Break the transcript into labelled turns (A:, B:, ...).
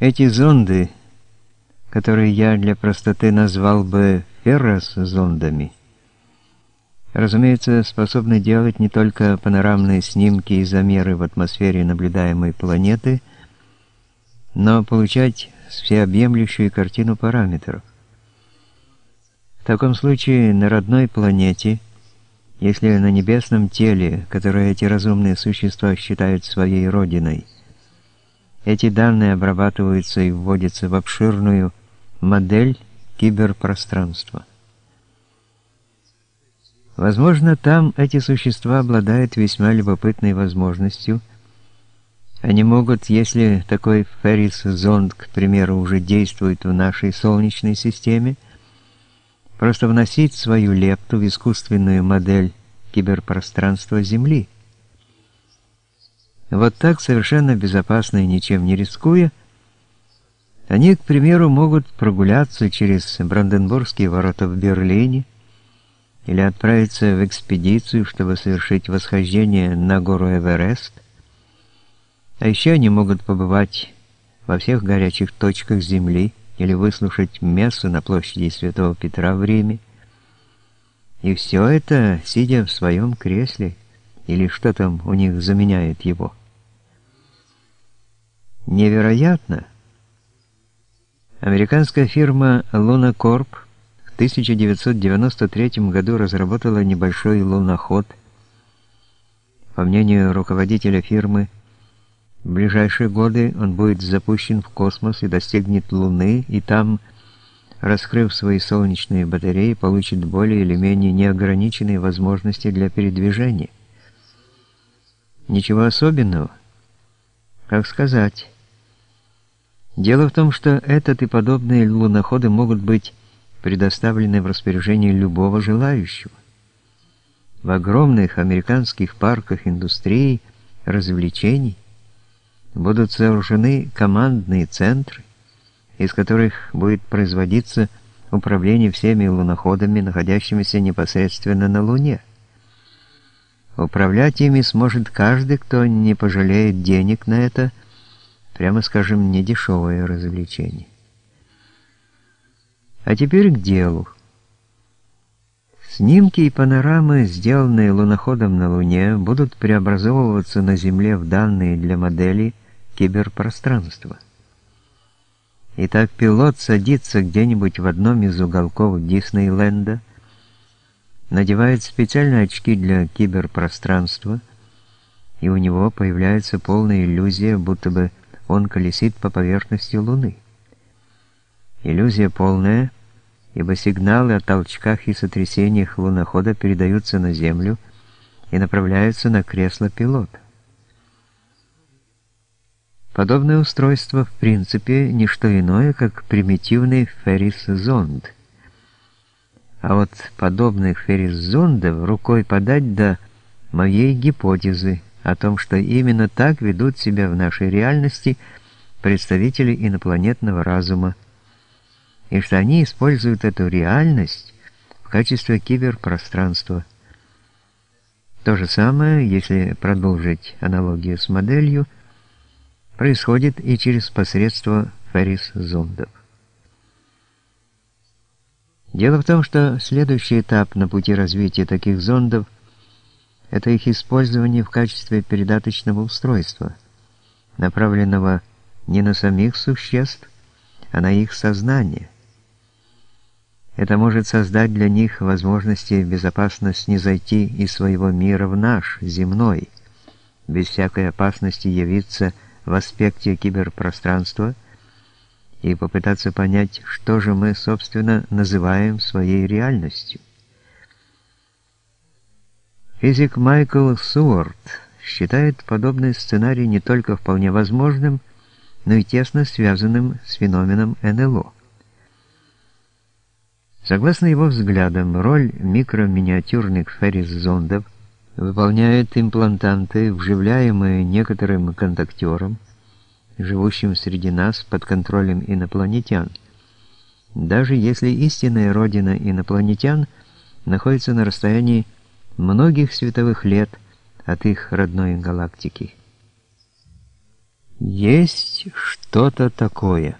A: Эти зонды, которые я для простоты назвал бы феррос-зондами, разумеется, способны делать не только панорамные снимки и замеры в атмосфере наблюдаемой планеты, но получать всеобъемлющую картину параметров. В таком случае на родной планете, если на небесном теле, которое эти разумные существа считают своей родиной, эти данные обрабатываются и вводятся в обширную модель киберпространства. Возможно, там эти существа обладают весьма любопытной возможностью. Они могут, если такой Феррис-зонд, к примеру, уже действует в нашей Солнечной системе, просто вносить свою лепту в искусственную модель киберпространства Земли. Вот так, совершенно безопасно и ничем не рискуя, они, к примеру, могут прогуляться через Бранденбургские ворота в Берлине, или отправиться в экспедицию, чтобы совершить восхождение на гору Эверест. А еще они могут побывать во всех горячих точках Земли или выслушать мессу на площади Святого Петра в Риме. И все это, сидя в своем кресле, или что там у них заменяет его. Невероятно! Американская фирма Lunacorp 1993 году разработала небольшой луноход. По мнению руководителя фирмы, в ближайшие годы он будет запущен в космос и достигнет Луны, и там, раскрыв свои солнечные батареи, получит более или менее неограниченные возможности для передвижения. Ничего особенного. Как сказать? Дело в том, что этот и подобные луноходы могут быть предоставлены в распоряжение любого желающего. В огромных американских парках индустрии, развлечений будут сооружены командные центры, из которых будет производиться управление всеми луноходами, находящимися непосредственно на Луне. Управлять ими сможет каждый, кто не пожалеет денег на это, прямо скажем, недешевое развлечение. А теперь к делу. Снимки и панорамы, сделанные луноходом на Луне, будут преобразовываться на Земле в данные для модели киберпространства. Итак, пилот садится где-нибудь в одном из уголков Диснейленда, надевает специальные очки для киберпространства, и у него появляется полная иллюзия, будто бы он колесит по поверхности Луны. Иллюзия полная – ибо сигналы о толчках и сотрясениях лунохода передаются на Землю и направляются на кресло пилота. Подобное устройство, в принципе, не что иное, как примитивный Феррис-зонд. А вот подобных Феррис-зондов рукой подать до моей гипотезы о том, что именно так ведут себя в нашей реальности представители инопланетного разума, и что они используют эту реальность в качестве киберпространства. То же самое, если продолжить аналогию с моделью, происходит и через посредство Феррис-зондов. Дело в том, что следующий этап на пути развития таких зондов – это их использование в качестве передаточного устройства, направленного не на самих существ, а на их сознание – это может создать для них возможности безопасно снизойти из своего мира в наш, земной, без всякой опасности явиться в аспекте киберпространства и попытаться понять, что же мы, собственно, называем своей реальностью. Физик Майкл Суорт считает подобный сценарий не только вполне возможным, но и тесно связанным с феноменом НЛО. Согласно его взглядам, роль микроминиатюрных феррис-зондов выполняют имплантанты, вживляемые некоторым контактером, живущим среди нас под контролем инопланетян, даже если истинная родина инопланетян находится на расстоянии многих световых лет от их родной галактики. Есть что-то такое.